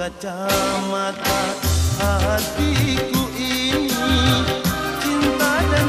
kacamata hatiku ini cinta dan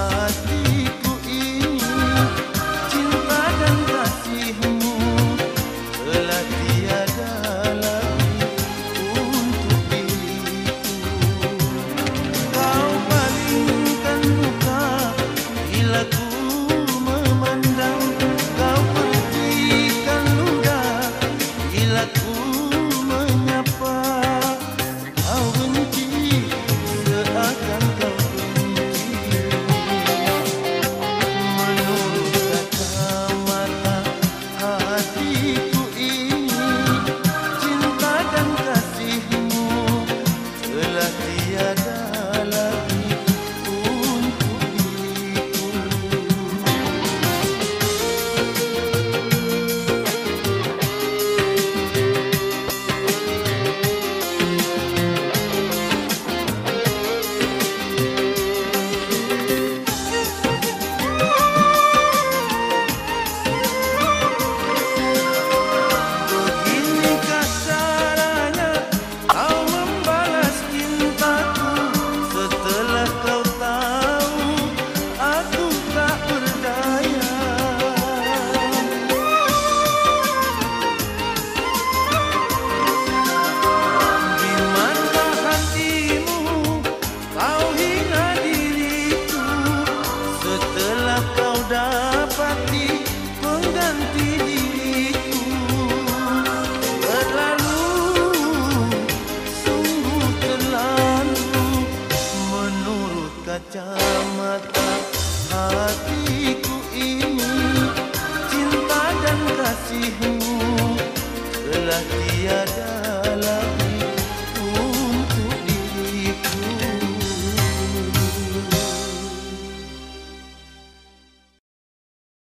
kacamata